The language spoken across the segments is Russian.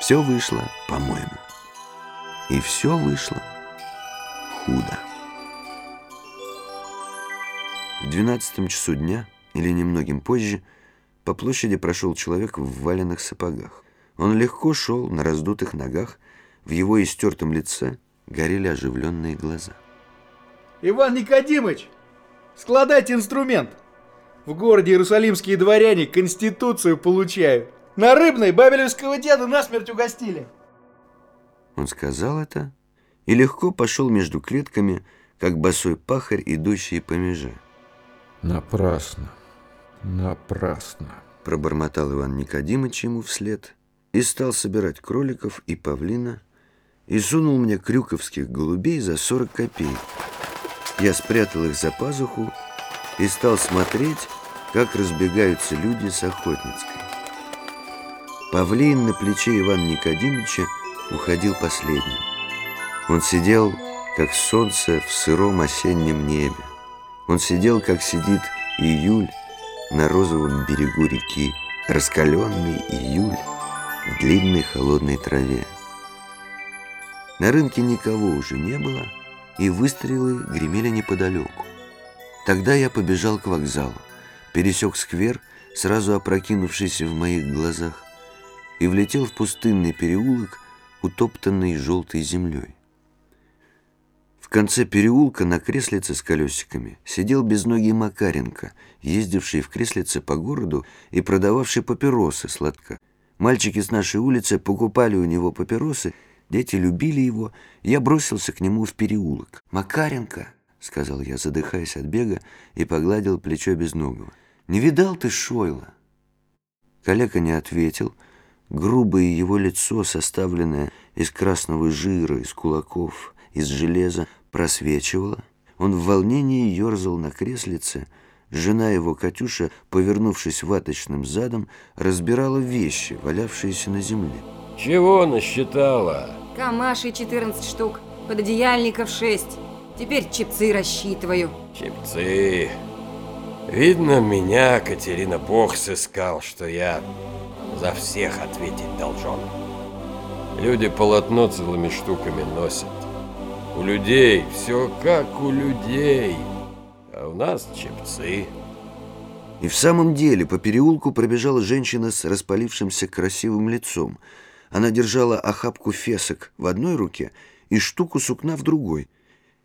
Все вышло, по-моему. И все вышло худо. В двенадцатом часу дня, или немногим позже, по площади прошел человек в валенных сапогах. Он легко шел на раздутых ногах, в его истертом лице горели оживленные глаза. Иван Никодимыч, складайте инструмент. В городе иерусалимские дворяне конституцию получают. На рыбной бабелевского деда насмерть угостили. Он сказал это и легко пошел между клетками, как босой пахарь, идущий по меже. Напрасно, напрасно, пробормотал Иван Никодимыч ему вслед и стал собирать кроликов и павлина и сунул мне крюковских голубей за 40 копеек. Я спрятал их за пазуху и стал смотреть, как разбегаются люди с Охотницкой. Павлин на плече Ивана Никодимовича уходил последним. Он сидел, как солнце в сыром осеннем небе. Он сидел, как сидит июль на розовом берегу реки, раскаленный июль в длинной холодной траве. На рынке никого уже не было, и выстрелы гремели неподалеку. Тогда я побежал к вокзалу, пересек сквер, сразу опрокинувшийся в моих глазах, и влетел в пустынный переулок, утоптанный желтой землей. В конце переулка на креслице с колесиками сидел безногий Макаренко, ездивший в креслице по городу и продававший папиросы сладко. Мальчики с нашей улицы покупали у него папиросы, дети любили его, я бросился к нему в переулок. «Макаренко!» — сказал я, задыхаясь от бега, и погладил плечо безногого. «Не видал ты Шойла?» Калека не ответил — Грубое его лицо, составленное из красного жира, из кулаков, из железа, просвечивало. Он в волнении ерзал на креслице. Жена его, Катюша, повернувшись ваточным задом, разбирала вещи, валявшиеся на земле. Чего насчитала? Камашей 14 штук, пододеяльников 6. Теперь чипцы рассчитываю. Чипцы. Видно, меня Катерина Бог сыскал, что я за всех ответить должен. Люди полотно целыми штуками носят. У людей все как у людей, а у нас чепцы. И в самом деле по переулку пробежала женщина с распалившимся красивым лицом. Она держала охапку фесок в одной руке и штуку сукна в другой.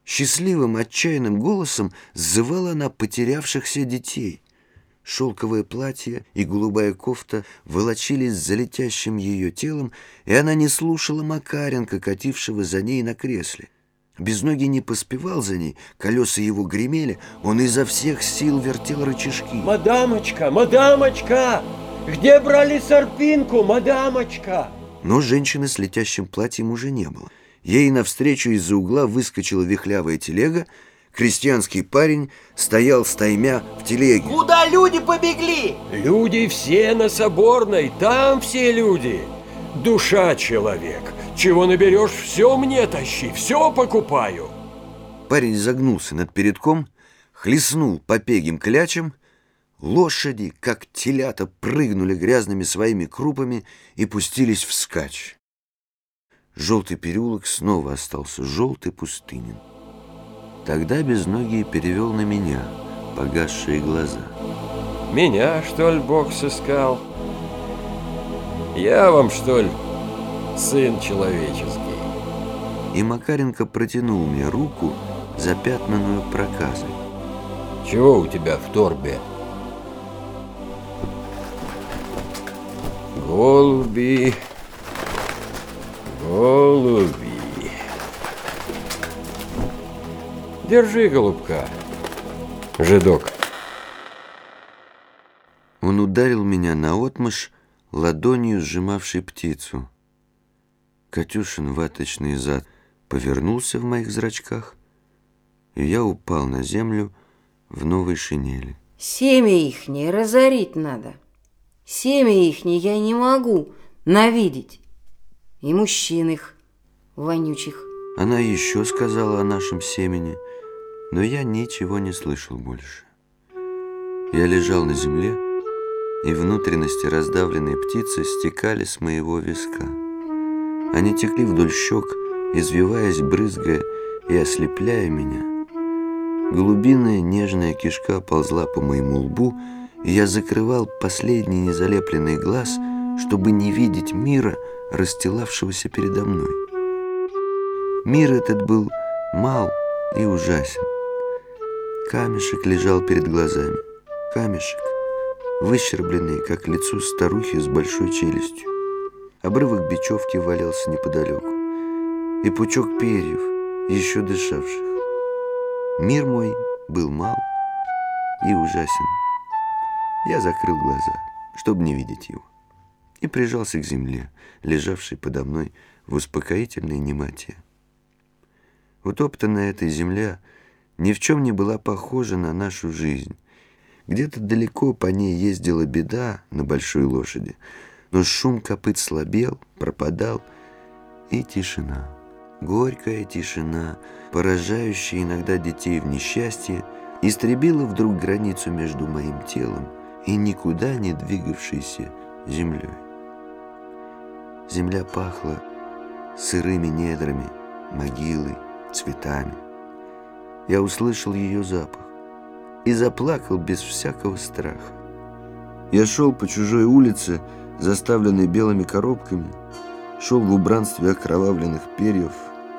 Счастливым, отчаянным голосом зывала она потерявшихся детей. Шелковое платье и голубая кофта волочились за летящим ее телом, и она не слушала Макаренко, катившего за ней на кресле. Безногий не поспевал за ней, колеса его гремели, он изо всех сил вертел рычажки. «Мадамочка, мадамочка! Где брали сорпинку, мадамочка?» Но женщины с летящим платьем уже не было. Ей навстречу из-за угла выскочила вихлявая телега, крестьянский парень стоял стаймя в телеге. Куда люди побегли? Люди все на Соборной, там все люди. Душа человек. Чего наберешь, все мне тащи, все покупаю. Парень загнулся над передком, хлестнул по пегим клячам. Лошади, как телята, прыгнули грязными своими крупами и пустились вскачь. Желтый переулок снова остался желтый пустынен. Тогда Безногий перевел на меня погасшие глаза. Меня, что ли, Бог сыскал? Я вам, что ли, сын человеческий? И Макаренко протянул мне руку, запятнанную проказой. Чего у тебя в торбе? Голуби, голуби. Держи, голубка, жидок. Он ударил меня на отмышь, ладонью сжимавшей птицу. Катюшин ваточный зад повернулся в моих зрачках, и я упал на землю в новой шинели. Семя ихнее разорить надо. Семя ихнее я не могу навидеть. И мужчин их вонючих. Она еще сказала о нашем семени — но я ничего не слышал больше. Я лежал на земле, и внутренности раздавленной птицы стекали с моего виска. Они текли вдоль щек, извиваясь, брызгая и ослепляя меня. Голубиная нежная кишка ползла по моему лбу, и я закрывал последний незалепленный глаз, чтобы не видеть мира, расстилавшегося передо мной. Мир этот был мал и ужасен. Камешек лежал перед глазами. Камешек, выщербленный, как лицо старухи с большой челюстью. Обрывок бечевки валялся неподалеку. И пучок перьев, еще дышавших. Мир мой был мал и ужасен. Я закрыл глаза, чтобы не видеть его, и прижался к земле, лежавшей подо мной в успокоительной немоте. Утоптанная эта земля ни в чем не была похожа на нашу жизнь. Где-то далеко по ней ездила беда на большой лошади, но шум копыт слабел, пропадал, и тишина. Горькая тишина, поражающая иногда детей в несчастье, истребила вдруг границу между моим телом и никуда не двигавшейся землей. Земля пахла сырыми недрами, могилой, цветами. Я услышал ее запах и заплакал без всякого страха. Я шел по чужой улице, заставленной белыми коробками, шел в убранстве окровавленных перьев,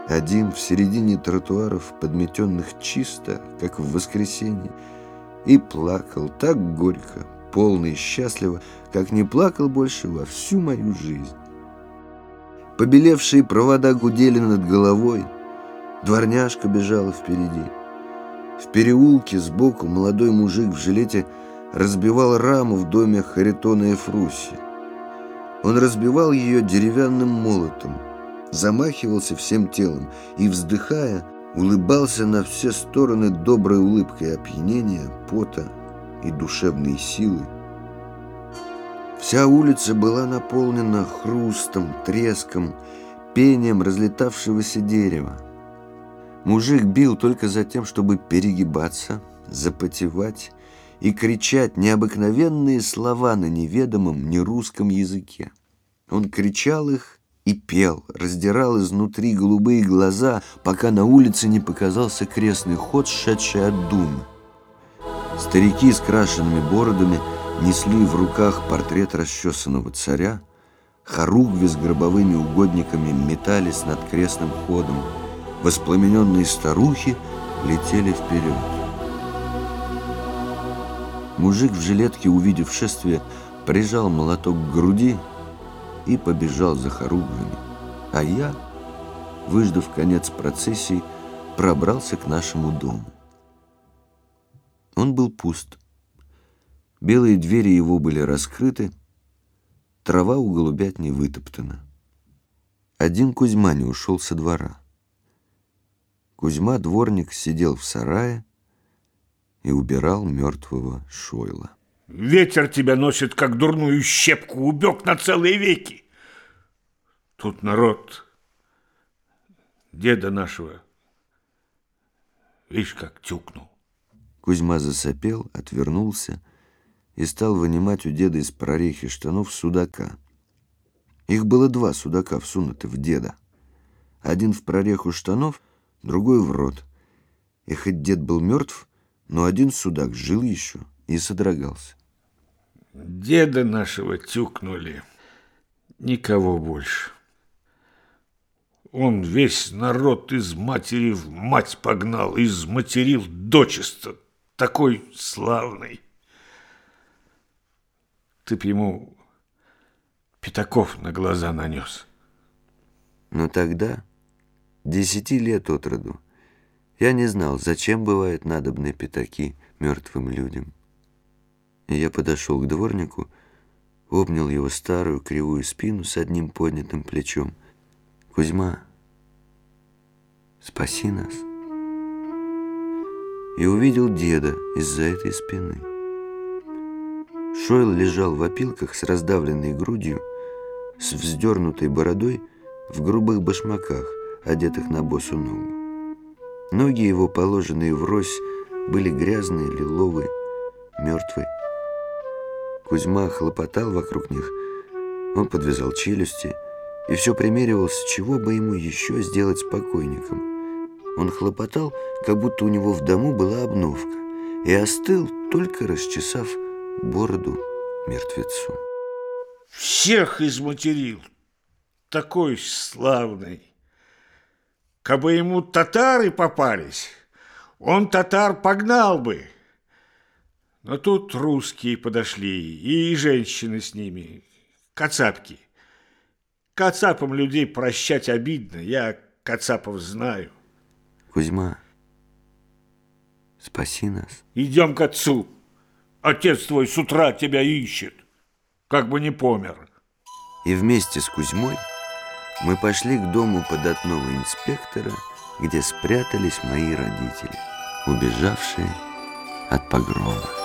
один в середине тротуаров, подметенных чисто, как в воскресенье, и плакал так горько, полно и счастливо, как не плакал больше во всю мою жизнь. Побелевшие провода гудели над головой, Дворняжка бежала впереди. В переулке сбоку молодой мужик в жилете разбивал раму в доме Харитона Фруси. Он разбивал ее деревянным молотом, замахивался всем телом и, вздыхая, улыбался на все стороны доброй улыбкой опьянения, пота и душевной силы. Вся улица была наполнена хрустом, треском, пением разлетавшегося дерева. Мужик бил только за тем, чтобы перегибаться, запотевать и кричать необыкновенные слова на неведомом нерусском языке. Он кричал их и пел, раздирал изнутри голубые глаза, пока на улице не показался крестный ход, шедший от Думы. Старики с крашенными бородами несли в руках портрет расчесанного царя, хоругви с гробовыми угодниками метались над крестным ходом, Воспламененные старухи летели вперед. Мужик в жилетке, увидев шествие, прижал молоток к груди и побежал за хоругвями. А я, выждав конец процессии, пробрался к нашему дому. Он был пуст. Белые двери его были раскрыты, трава у голубят не вытоптана. Один Кузьма не ушел со двора. Кузьма, дворник, сидел в сарае и убирал мертвого Шойла. Ветер тебя носит, как дурную щепку, убег на целые веки. Тут народ деда нашего, видишь, как тюкнул. Кузьма засопел, отвернулся и стал вынимать у деда из прорехи штанов судака. Их было два судака всунуты в деда. Один в прореху штанов — другой в рот. И хоть дед был мертв, но один судак жил еще и содрогался. Деда нашего тюкнули. Никого больше. Он весь народ из матери в мать погнал, изматерил дочисто. Такой славный. Ты б ему пятаков на глаза нанес. Но тогда Десяти лет от роду. Я не знал, зачем бывают надобны пятаки мертвым людям. Я подошел к дворнику, обнял его старую кривую спину с одним поднятым плечом. «Кузьма, спаси нас!» И увидел деда из-за этой спины. Шойл лежал в опилках с раздавленной грудью, с вздернутой бородой, в грубых башмаках, одетых на босу ногу. Ноги его, положенные врозь, были грязные, лиловые, мертвые. Кузьма хлопотал вокруг них. Он подвязал челюсти и все примеривался, чего бы ему еще сделать с покойником. Он хлопотал, как будто у него в дому была обновка, и остыл, только расчесав бороду мертвецу. Всех изматерил, такой славный. Кабы ему татары попались, он татар погнал бы. Но тут русские подошли, и женщины с ними, кацапки. Кацапам людей прощать обидно, я кацапов знаю. Кузьма, спаси нас. Идем к отцу. Отец твой с утра тебя ищет, как бы не помер. И вместе с Кузьмой мы пошли к дому податного инспектора, где спрятались мои родители, убежавшие от погрома.